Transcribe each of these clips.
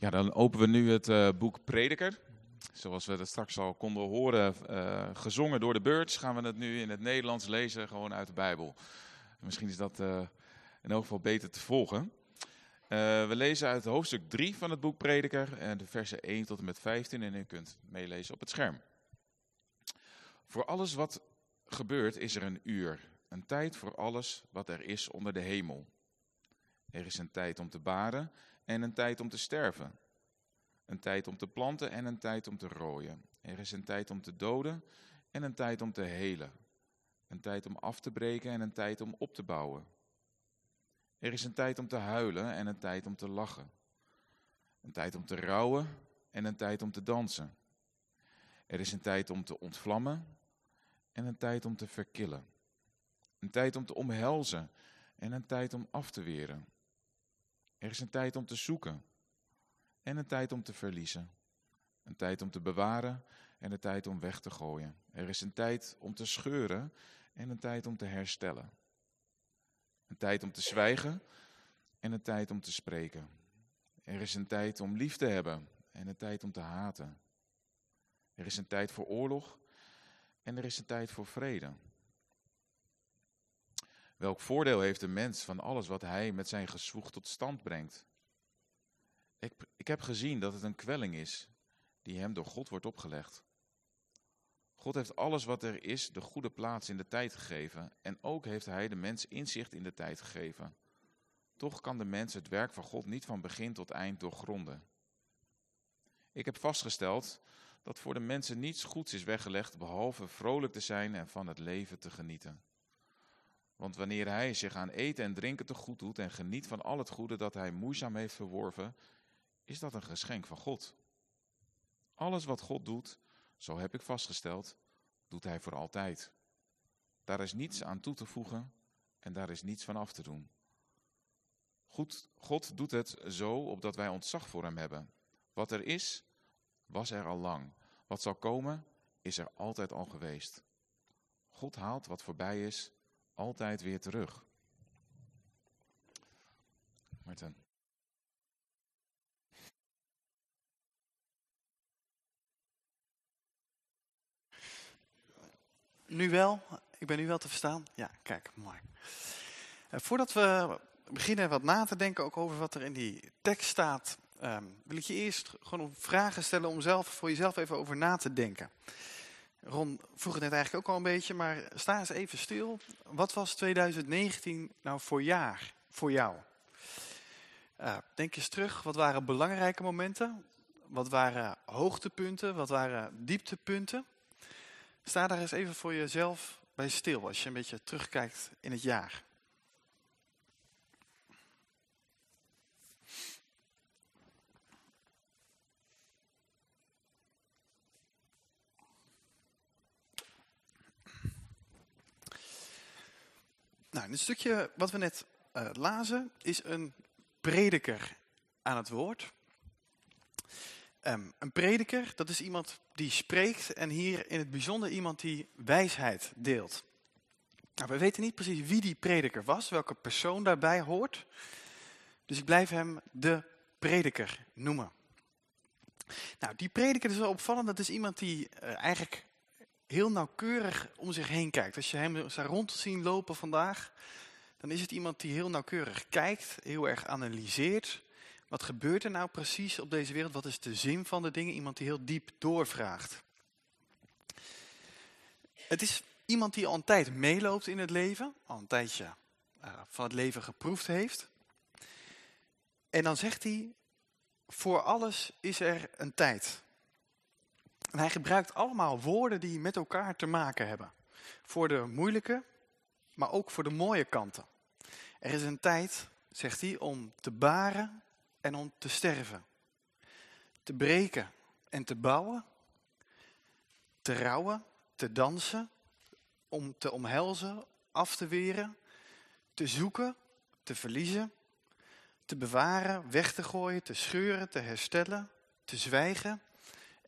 Ja, dan openen we nu het uh, boek Prediker. Zoals we dat straks al konden horen, uh, gezongen door de Birds, gaan we het nu in het Nederlands lezen, gewoon uit de Bijbel. Misschien is dat uh, in elk geval beter te volgen. we lezen uit hoofdstuk 3 van het boek Prediker, en de versen 1 tot en met 15, en u kunt meelezen op het scherm. Voor alles wat gebeurt is er een uur, een tijd voor alles wat er is onder de hemel. Er is een tijd om te baren en een tijd om te sterven. Een tijd om te planten en een tijd om te rooien. Er is een tijd om te doden en een tijd om te helen. Een tijd om af te breken en een tijd om op te bouwen. Er is een tijd om te huilen en een tijd om te lachen. Een tijd om te rouwen en een tijd om te dansen. Er is een tijd om te ontvlammen en een tijd om te verkillen. Een tijd om te omhelzen en een tijd om af te weren. Er is een tijd om te zoeken en een tijd om te verliezen. Een tijd om te bewaren en een tijd om weg te gooien. Er is een tijd om te scheuren en een tijd om te herstellen. Een tijd om te zwijgen en een tijd om te spreken. Er is een tijd om lief te hebben en een tijd om te haten. Er is een tijd voor oorlog en er is een tijd voor vrede. Welk voordeel heeft de mens van alles wat hij met zijn gezwoeg tot stand brengt? Ik, ik heb gezien dat het een kwelling is die hem door God wordt opgelegd. God heeft alles wat er is de goede plaats in de tijd gegeven en ook heeft hij de mens inzicht in de tijd gegeven. Toch kan de mens het werk van God niet van begin tot eind doorgronden. Ik heb vastgesteld dat voor de mensen niets goeds is weggelegd behalve vrolijk te zijn en van het leven te genieten. Want wanneer hij zich aan eten en drinken te goed doet en geniet van al het goede dat hij moeizaam heeft verworven, is dat een geschenk van God. Alles wat God doet, zo heb ik vastgesteld, doet hij voor altijd. Daar is niets aan toe te voegen en daar is niets van af te doen. Goed, God doet het zo opdat wij ontzag voor hem hebben. Wat er is, was er al lang. Wat zal komen, is er altijd al geweest. God haalt wat voorbij is altijd weer terug. Martin. Nu wel? Ik ben nu wel te verstaan? Ja, kijk, mooi. Uh, voordat we beginnen wat na te denken ook over wat er in die tekst staat, um, wil ik je eerst gewoon vragen stellen om zelf, voor jezelf even over na te denken. Ron vroeg het net eigenlijk ook al een beetje, maar sta eens even stil. Wat was 2019 nou voor jaar voor jou? Uh, denk eens terug, wat waren belangrijke momenten? Wat waren hoogtepunten? Wat waren dieptepunten? Sta daar eens even voor jezelf bij stil als je een beetje terugkijkt in het jaar. Nou, het stukje wat we net uh, lazen is een prediker aan het woord. Um, een prediker, dat is iemand die spreekt en hier in het bijzonder iemand die wijsheid deelt. Nou, we weten niet precies wie die prediker was, welke persoon daarbij hoort. Dus ik blijf hem de prediker noemen. Nou, die prediker is wel opvallend. Dat is iemand die uh, eigenlijk heel nauwkeurig om zich heen kijkt. Als je hem zou rond zien lopen vandaag, dan is het iemand die heel nauwkeurig kijkt, heel erg analyseert. Wat gebeurt er nou precies op deze wereld? Wat is de zin van de dingen? Iemand die heel diep doorvraagt. Het is iemand die al een tijd meeloopt in het leven, al een tijdje uh, van het leven geproefd heeft. En dan zegt hij, voor alles is er een tijd. En hij gebruikt allemaal woorden die met elkaar te maken hebben. Voor de moeilijke, maar ook voor de mooie kanten. Er is een tijd, zegt hij, om te baren en om te sterven. Te breken en te bouwen. Te rouwen, te dansen. Om te omhelzen, af te weren. Te zoeken, te verliezen. Te bewaren, weg te gooien, te scheuren, te herstellen. Te zwijgen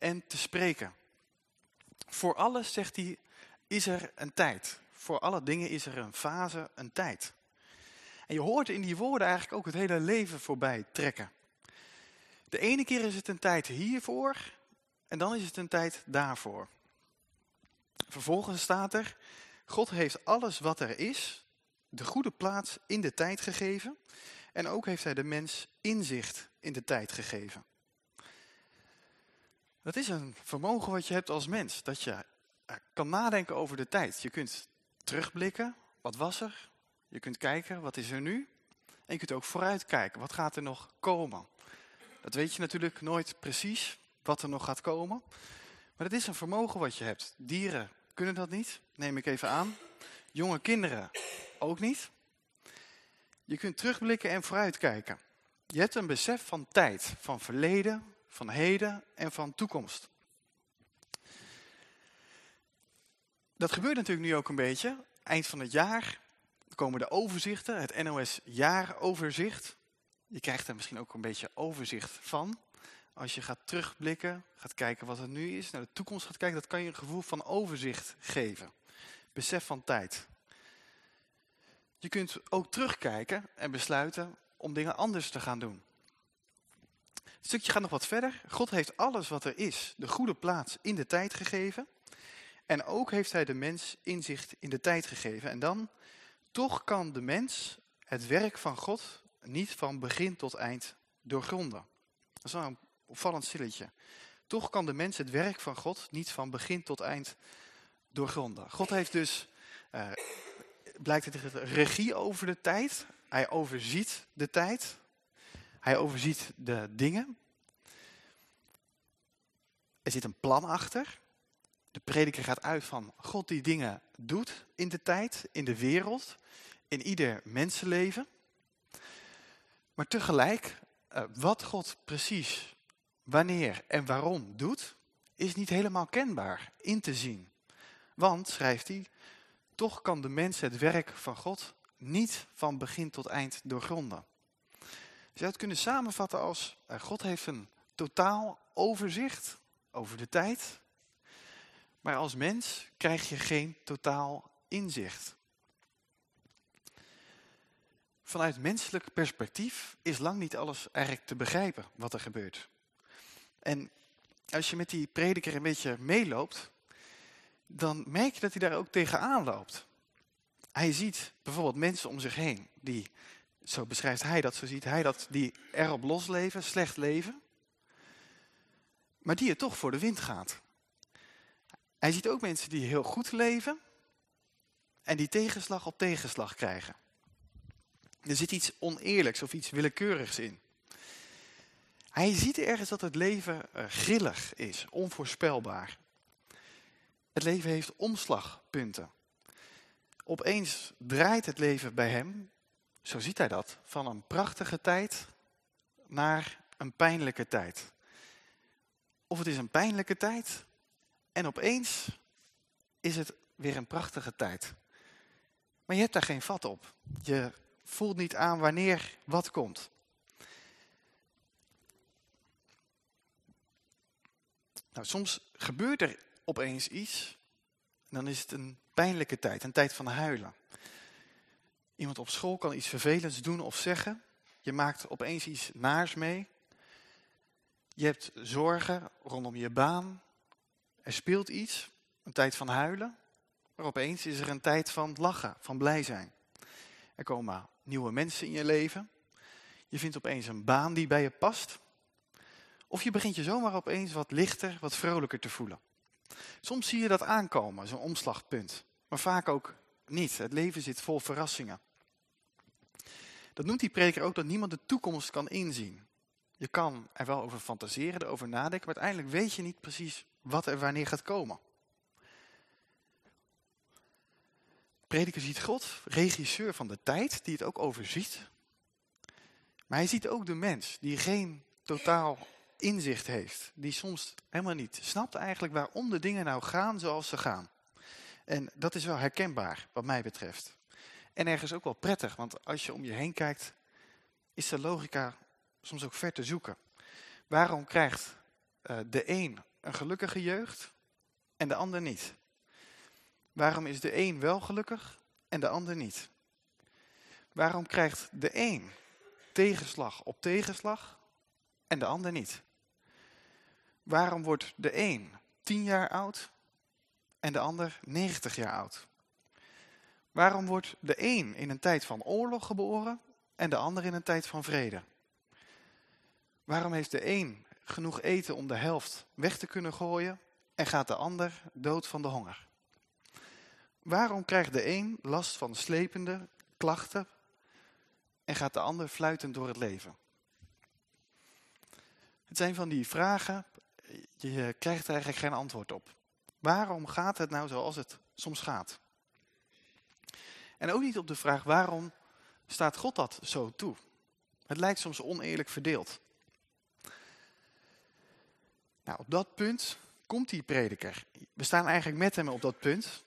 en te spreken. Voor alles, zegt hij, is er een tijd. Voor alle dingen is er een fase, een tijd. En je hoort in die woorden eigenlijk ook het hele leven voorbij trekken. De ene keer is het een tijd hiervoor en dan is het een tijd daarvoor. Vervolgens staat er, God heeft alles wat er is, de goede plaats in de tijd gegeven. En ook heeft hij de mens inzicht in de tijd gegeven. Dat is een vermogen wat je hebt als mens. Dat je eh, kan nadenken over de tijd. Je kunt terugblikken. Wat was er? Je kunt kijken, wat is er nu? En je kunt ook vooruitkijken. Wat gaat er nog komen? Dat weet je natuurlijk nooit precies, wat er nog gaat komen. Maar het is een vermogen wat je hebt. Dieren kunnen dat niet, neem ik even aan. Jonge kinderen ook niet. Je kunt terugblikken en vooruitkijken. Je hebt een besef van tijd, van verleden, van heden en van toekomst. Dat gebeurt natuurlijk nu ook een beetje. Eind van het jaar komen de overzichten, het NOS jaaroverzicht. Je krijgt er misschien ook een beetje overzicht van. Als je gaat terugblikken, gaat kijken wat het nu is, naar de toekomst gaat kijken, dat kan je een gevoel van overzicht geven. Besef van tijd. Je kunt ook terugkijken en besluiten om dingen anders te gaan doen. Het stukje gaat nog wat verder. God heeft alles wat er is, de goede plaats in de tijd gegeven. En ook heeft hij de mens inzicht in de tijd gegeven. En dan, toch kan de mens het werk van God niet van begin tot eind doorgronden. Dat is wel een opvallend stilletje. Toch kan de mens het werk van God niet van begin tot eind doorgronden. God heeft dus, uh, blijkt het, regie over de tijd. Hij overziet de tijd. Hij overziet de dingen. Er zit een plan achter. De prediker gaat uit van God die dingen doet in de tijd, in de wereld, in ieder mensenleven. Maar tegelijk, uh, wat God precies, wanneer en waarom doet, is niet helemaal kenbaar in te zien. Want, schrijft hij, toch kan de mens het werk van God niet van begin tot eind doorgronden. Je zou het kunnen samenvatten als, uh, God heeft een totaal overzicht over de tijd. Maar als mens krijg je geen totaal inzicht. Vanuit menselijk perspectief is lang niet alles eigenlijk te begrijpen wat er gebeurt. En als je met die prediker een beetje meeloopt, dan merk je dat hij daar ook tegenaan loopt. Hij ziet bijvoorbeeld mensen om zich heen, die, zo beschrijft hij dat, zo ziet hij dat, die erop losleven, slecht leven, maar die het toch voor de wind gaat. Hij ziet ook mensen die heel goed leven en die tegenslag op tegenslag krijgen. Er zit iets oneerlijks of iets willekeurigs in. Hij ziet ergens dat het leven eh, grillig is, onvoorspelbaar. Het leven heeft omslagpunten. Opeens draait het leven bij hem, zo ziet hij dat, van een prachtige tijd naar een pijnlijke tijd. Of het is een pijnlijke tijd en opeens is het weer een prachtige tijd. Maar je hebt daar geen vat op. Je voelt niet aan wanneer wat komt. Nou, soms gebeurt er opeens iets. En dan is het een pijnlijke tijd, een tijd van huilen. Iemand op school kan iets vervelends doen of zeggen. Je maakt opeens iets naars mee. Je hebt zorgen rondom je baan. Er speelt iets, een tijd van huilen. Maar opeens is er een tijd van lachen, van blij zijn. Er komen nieuwe mensen in je leven. Je vindt opeens een baan die bij je past. Of je begint je zomaar opeens wat lichter, wat vrolijker te voelen. Soms zie je dat aankomen, zo'n omslagpunt. Maar vaak ook niet. Het leven zit vol verrassingen. Dat noemt die preker ook dat niemand de toekomst kan inzien. Je kan er wel over fantaseren, erover nadenken, maar uiteindelijk weet je niet precies wat er wanneer gaat komen. Prediker ziet God, regisseur van de tijd, die het ook overziet. Maar hij ziet ook de mens, die geen totaal inzicht heeft. Die soms helemaal niet snapt eigenlijk waarom de dingen nou gaan zoals ze gaan. En dat is wel herkenbaar, wat mij betreft. En ergens ook wel prettig, want als je om je heen kijkt, is de logica soms ook ver te zoeken. Waarom krijgt uh, de een een gelukkige jeugd en de ander niet? Waarom is de een wel gelukkig en de ander niet? Waarom krijgt de een tegenslag op tegenslag en de ander niet? Waarom wordt de een 10 jaar oud en de ander 90 jaar oud? Waarom wordt de een in een tijd van oorlog geboren en de ander in een tijd van vrede? Waarom heeft de een genoeg eten om de helft weg te kunnen gooien en gaat de ander dood van de honger? Waarom krijgt de een last van slepende klachten en gaat de ander fluitend door het leven? Het zijn van die vragen, je krijgt er eigenlijk geen antwoord op. Waarom gaat het nou zoals het soms gaat? En ook niet op de vraag waarom staat God dat zo toe? Het lijkt soms oneerlijk verdeeld. Nou, op dat punt komt die prediker. We staan eigenlijk met hem op dat punt.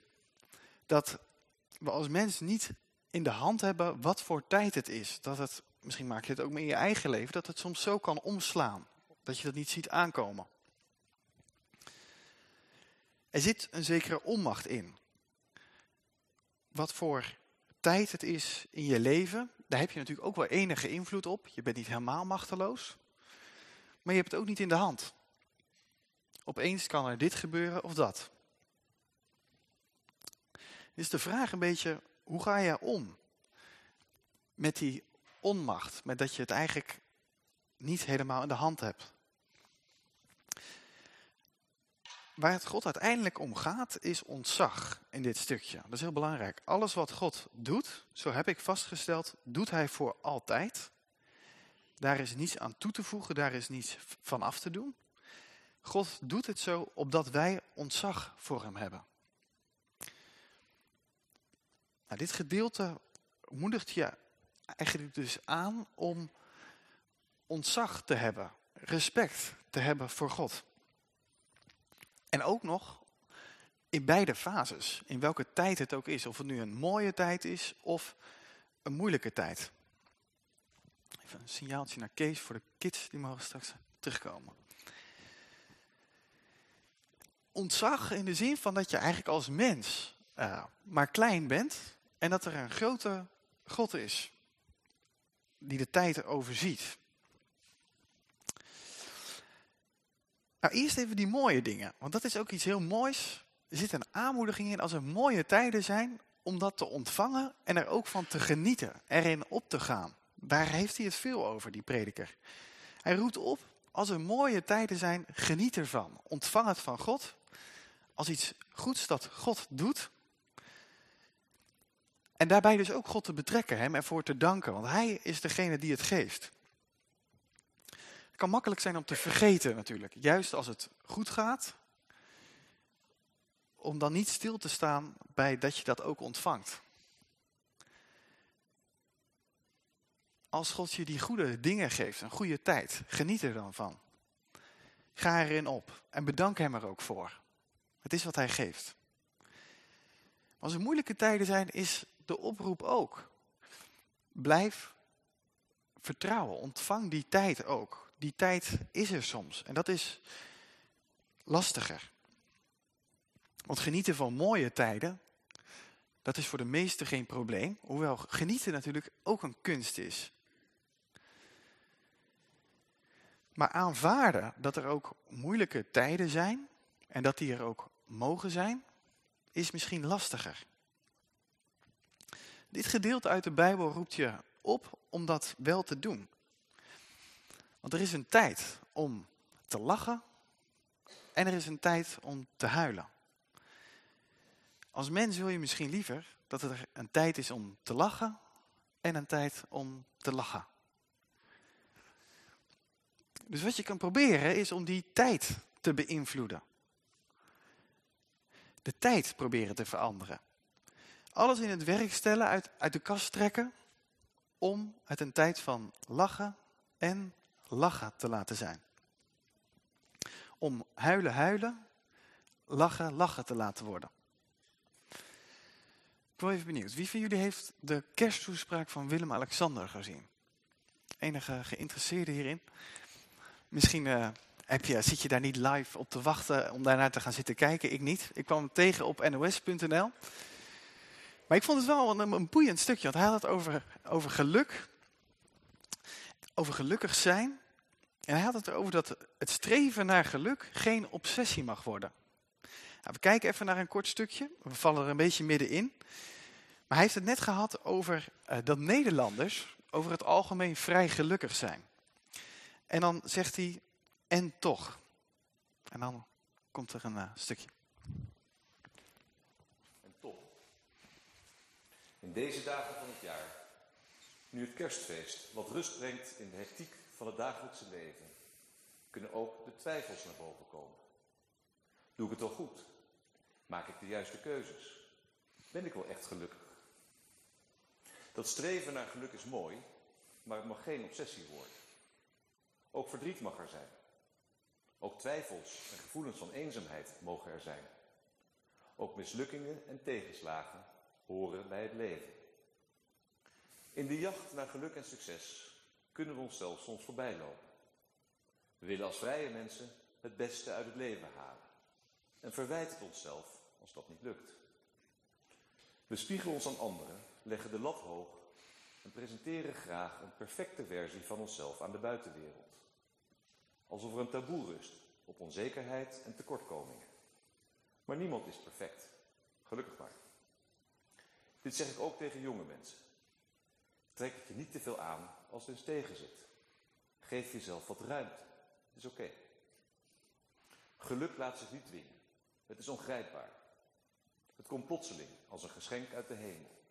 Dat we als mens niet in de hand hebben wat voor tijd het is. Dat het, misschien maak je het ook mee in je eigen leven, dat het soms zo kan omslaan. Dat je dat niet ziet aankomen. Er zit een zekere onmacht in. Wat voor tijd het is in je leven, daar heb je natuurlijk ook wel enige invloed op. Je bent niet helemaal machteloos. Maar je hebt het ook niet in de hand. Opeens kan er dit gebeuren of dat. Dus de vraag een beetje, hoe ga je om met die onmacht? Met dat je het eigenlijk niet helemaal in de hand hebt. Waar het God uiteindelijk om gaat, is ontzag in dit stukje. Dat is heel belangrijk. Alles wat God doet, zo heb ik vastgesteld, doet hij voor altijd. Daar is niets aan toe te voegen, daar is niets van af te doen. God doet het zo opdat wij ontzag voor hem hebben. Nou, dit gedeelte moedigt je eigenlijk dus aan om ontzag te hebben, respect te hebben voor God. En ook nog in beide fases, in welke tijd het ook is. Of het nu een mooie tijd is of een moeilijke tijd. Even een signaaltje naar Kees voor de kids, die mogen straks terugkomen. Ontzag in de zin van dat je eigenlijk als mens uh, maar klein bent en dat er een grote God is die de tijd overziet. Nou, eerst even die mooie dingen. Want dat is ook iets heel moois. Er zit een aanmoediging in als er mooie tijden zijn om dat te ontvangen en er ook van te genieten, erin op te gaan. Daar heeft hij het veel over, die prediker. Hij roept op, als er mooie tijden zijn, geniet ervan. Ontvang het van God. Als iets goeds dat God doet. En daarbij dus ook God te betrekken, hem ervoor te danken. Want hij is degene die het geeft. Het kan makkelijk zijn om te vergeten natuurlijk. Juist als het goed gaat. Om dan niet stil te staan bij dat je dat ook ontvangt. Als God je die goede dingen geeft, een goede tijd, geniet er dan van. Ga erin op en bedank hem er ook voor. Het is wat hij geeft. Als er moeilijke tijden zijn, is de oproep ook. Blijf vertrouwen, ontvang die tijd ook die tijd is er soms. En dat is lastiger. Want genieten van mooie tijden, dat is voor de meesten geen probleem. Hoewel genieten natuurlijk ook een kunst is. Maar aanvaarden dat er ook moeilijke tijden zijn en dat die er ook mogen zijn, is misschien lastiger. Dit gedeelte uit de Bijbel roept je op om dat wel te doen. Want er is een tijd om te lachen en er is een tijd om te huilen. Als mens wil je misschien liever dat er een tijd is om te lachen en een tijd om te lachen. Dus wat je kan proberen is om die tijd te beïnvloeden. De tijd proberen te veranderen. Alles in het werk stellen, uit, uit de kast trekken, om het een tijd van lachen en lachen te laten zijn. Om huilen, huilen, lachen, lachen te laten worden. Ik ben even benieuwd. Wie van jullie heeft de kersttoespraak van Willem-Alexander gezien? Enige geïnteresseerde hierin? Misschien uh, heb je, zit je daar niet live op te wachten om daarnaar te gaan zitten kijken. Ik niet. Ik kwam tegen op nos.nl. Maar ik vond het wel een, een boeiend stukje. Want hij had het over, over geluk over gelukkig zijn. En hij had het erover dat het streven naar geluk geen obsessie mag worden. Nou, we kijken even naar een kort stukje. We vallen er een beetje middenin. Maar hij heeft het net gehad over uh, dat Nederlanders over het algemeen vrij gelukkig zijn. En dan zegt hij, en toch. En dan komt er een uh, stukje. En toch. In deze dagen van het jaar, nu het kerstfeest wat rust brengt in de hectiek van het dagelijkse leven, kunnen ook de twijfels naar boven komen. Doe ik het wel goed? Maak ik de juiste keuzes? Ben ik wel echt gelukkig? Dat streven naar geluk is mooi, maar het mag geen obsessie worden. Ook verdriet mag er zijn. Ook twijfels en gevoelens van eenzaamheid mogen er zijn. Ook mislukkingen en tegenslagen horen bij het leven. In de jacht naar geluk en succes kunnen we onszelf soms voorbij lopen. We willen als vrije mensen het beste uit het leven halen. En verwijten het onszelf als dat niet lukt. We spiegelen ons aan anderen, leggen de lat hoog en presenteren graag een perfecte versie van onszelf aan de buitenwereld. Alsof er een taboe rust op onzekerheid en tekortkomingen. Maar niemand is perfect. Gelukkig maar. Dit zeg ik ook tegen jonge mensen. Trek het je niet te veel aan als het eens tegen zit. Geef jezelf wat ruimte. Het is oké. Geluk laat zich niet dwingen. Het is ongrijpbaar. Het komt plotseling als een geschenk uit de hemel.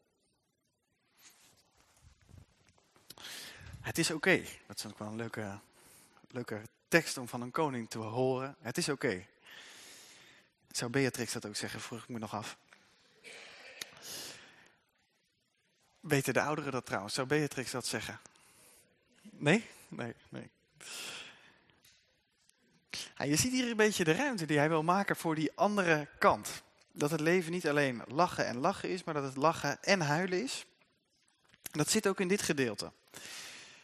Het is oké. Dat is ook wel een leuke, leuke tekst om van een koning te horen. Het is oké. Zou Beatrix dat ook zeggen, vroeg ik me nog af. Weten de ouderen dat trouwens? Zou Beatrix dat zeggen? Nee? Nee, nee. je ziet hier een beetje de ruimte die hij wil maken voor die andere kant. Dat het leven niet alleen lachen en lachen is, maar dat het lachen en huilen is. Dat zit ook in dit gedeelte.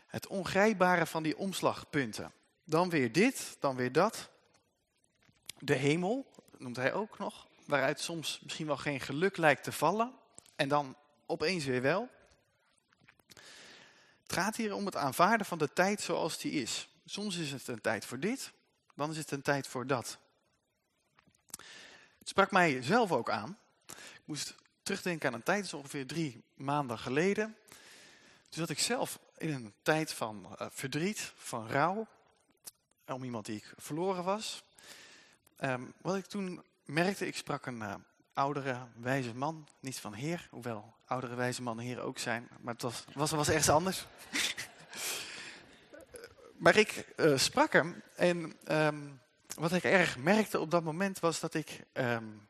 Het ongrijpbare van die omslagpunten. Dan weer dit, dan weer dat. De hemel, noemt hij ook nog. Waaruit soms misschien wel geen geluk lijkt te vallen. En dan opeens weer wel. Het gaat hier om het aanvaarden van de tijd zoals die is. Soms is het een tijd voor dit, dan is het een tijd voor dat. Het sprak mij zelf ook aan. Ik moest terugdenken aan een tijd, zo ongeveer drie maanden geleden. Toen zat ik zelf in een tijd van uh, verdriet, van rouw. Om iemand die ik verloren was. Um, wat ik toen merkte, ik sprak een uh, oudere, wijze man. Niet van heer, hoewel oudere, wijze mannen heer ook zijn. Maar het was, was, was ergens anders. maar ik uh, sprak hem en um, wat ik erg merkte op dat moment was dat ik um,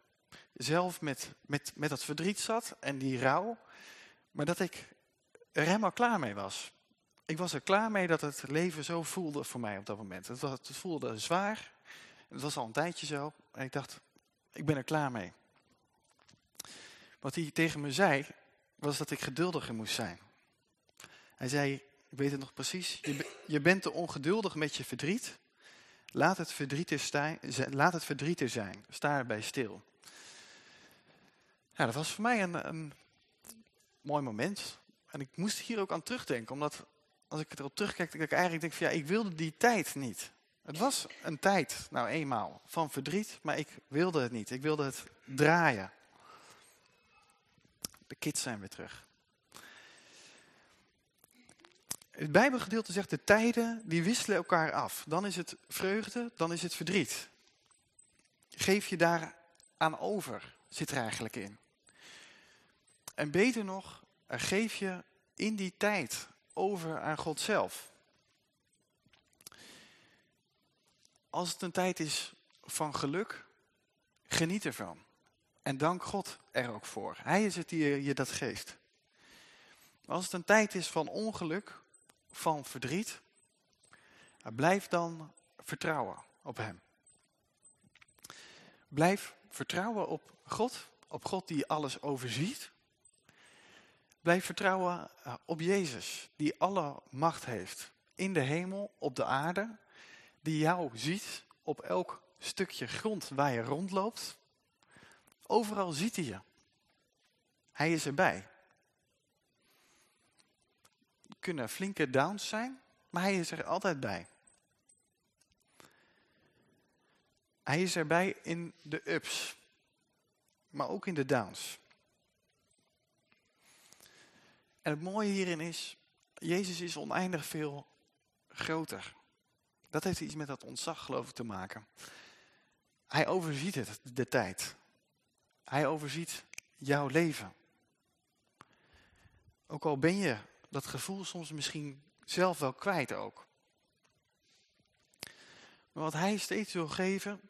zelf met, met, met dat verdriet zat en die rouw. Maar dat ik er helemaal klaar mee was. Ik was er klaar mee dat het leven zo voelde voor mij op dat moment. Het, het voelde zwaar. Het was al een tijdje zo. En ik dacht, ik ben er klaar mee. Wat hij tegen me zei, was dat ik geduldiger moest zijn. Hij zei, ik weet het nog precies, je, je bent te ongeduldig met je verdriet. Laat het verdriet, er laat het verdriet er zijn. Sta erbij stil. Ja, dat was voor mij een, een mooi moment. En ik moest hier ook aan terugdenken. Omdat als ik erop terugkijk, dat ik eigenlijk denk van ja, ik wilde die tijd niet. Het was een tijd, nou eenmaal, van verdriet, maar ik wilde het niet. Ik wilde het draaien. De kids zijn weer terug. Het Bijbelgedeelte zegt de tijden die wisselen elkaar af. Dan is het vreugde, dan is het verdriet. Geef je daar aan over, zit er eigenlijk in. En beter nog, geef je in die tijd over aan God zelf. Als het een tijd is van geluk, geniet ervan. En dank God er ook voor. Hij is het die je dat geeft. Als het een tijd is van ongeluk, van verdriet, blijf dan vertrouwen op hem. Blijf vertrouwen op God, op God die alles overziet. Blijf vertrouwen eh, op Jezus, die alle macht heeft. In de hemel, op de aarde, die jou ziet op elk stukje grond waar je rondloopt. Overal ziet hij je. Hij is erbij. Er kunnen flinke downs zijn, maar hij is er altijd bij. Hij is erbij in de ups, maar ook in de downs. En het mooie hierin is, Jezus is oneindig veel groter. Dat heeft iets met dat ontzag geloof ik te maken. Hij overziet het, de tijd. Hij overziet jouw leven. Ook al ben je dat gevoel soms misschien zelf wel kwijt ook. Maar wat hij steeds wil geven,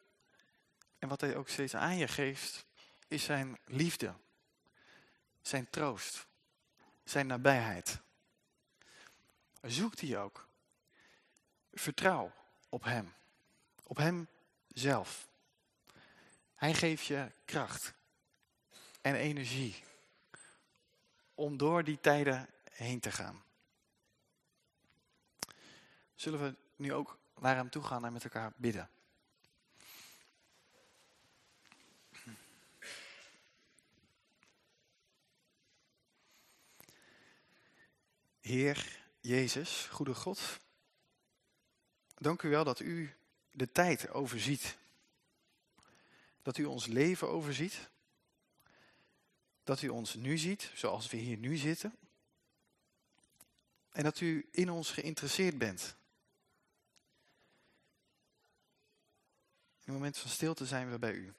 en wat hij ook steeds aan je geeft, is zijn liefde. Zijn troost. Zijn nabijheid. Zoek die ook. Vertrouw op hem. Op hem zelf. Hij geeft je kracht en energie om door die tijden heen te gaan. Zullen we nu ook naar hem toe gaan en met elkaar bidden? Heer Jezus, goede God, dank u wel dat u de tijd overziet. Dat u ons leven overziet. Dat u ons nu ziet, zoals we hier nu zitten. En dat u in ons geïnteresseerd bent. In een moment van stilte zijn we bij u.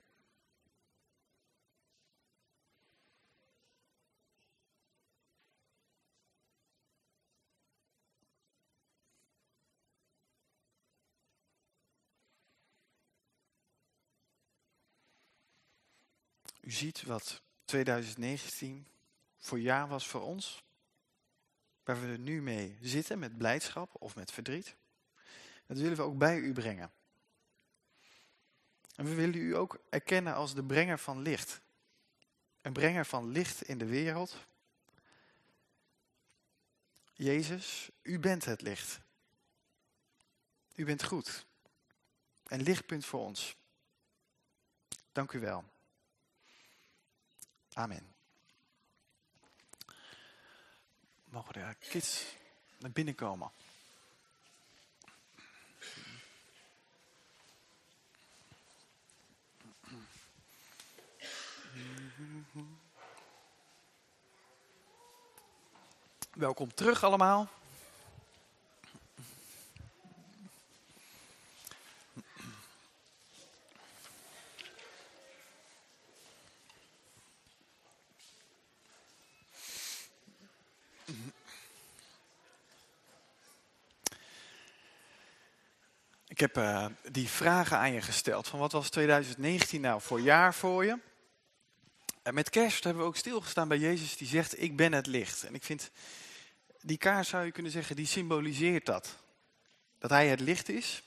U ziet wat 2019 voor jaar was voor ons. Waar we er nu mee zitten met blijdschap of met verdriet. Dat willen we ook bij u brengen. En we willen u ook erkennen als de brenger van licht. Een brenger van licht in de wereld. Jezus, u bent het licht. U bent goed. Een lichtpunt voor ons. Dank u wel. Amen. Mogen de kids naar binnen komen? Welkom terug allemaal. Heb uh, die vragen aan je gesteld. Van wat was 2019 nou voor jaar voor je? En met kerst hebben we ook stilgestaan bij Jezus die zegt, ik ben het licht. En ik vind, die kaars zou je kunnen zeggen, die symboliseert dat. Dat hij het licht is.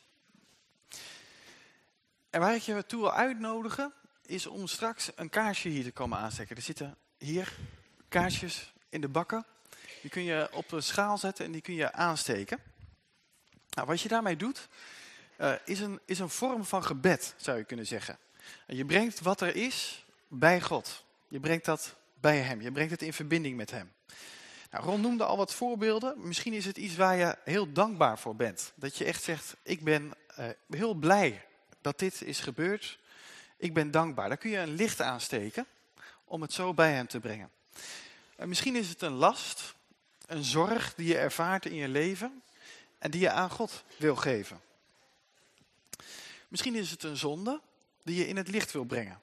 En waar ik je toe wil uitnodigen, is om straks een kaarsje hier te komen aansteken. Er zitten hier kaarsjes in de bakken. Die kun je op een schaal zetten en die kun je aansteken. Nou, wat je daarmee doet, uh, is, een, is een vorm van gebed, zou je kunnen zeggen. En je brengt wat er is bij God. Je brengt dat bij hem. Je brengt het in verbinding met hem. Nou, Ron noemde al wat voorbeelden. Misschien is het iets waar je heel dankbaar voor bent. Dat je echt zegt, ik ben uh, heel blij dat dit is gebeurd. Ik ben dankbaar. Dan kun je een licht aansteken om het zo bij hem te brengen. En misschien is het een last, een zorg die je ervaart in je leven en die je aan God wil geven. Misschien is het een zonde die je in het licht wil brengen.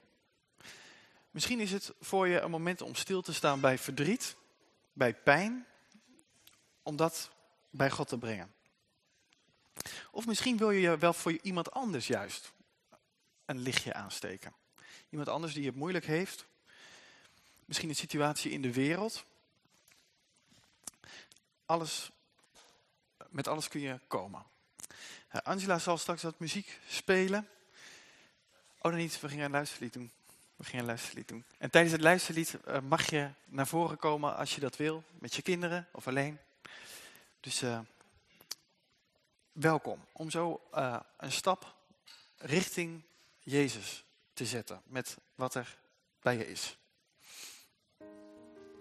Misschien is het voor je een moment om stil te staan bij verdriet, bij pijn, om dat bij God te brengen. Of misschien wil je wel voor iemand anders juist een lichtje aansteken. Iemand anders die het moeilijk heeft. Misschien een situatie in de wereld. Alles, met alles kun je komen. Angela zal straks wat muziek spelen. Oh, dan niet. We gingen een luisterlied doen. We gingen een luisterlied doen. En tijdens het luisterlied uh, mag je naar voren komen als je dat wil. Met je kinderen of alleen. Dus uh, welkom. Om zo uh, een stap richting Jezus te zetten. Met wat er bij je is.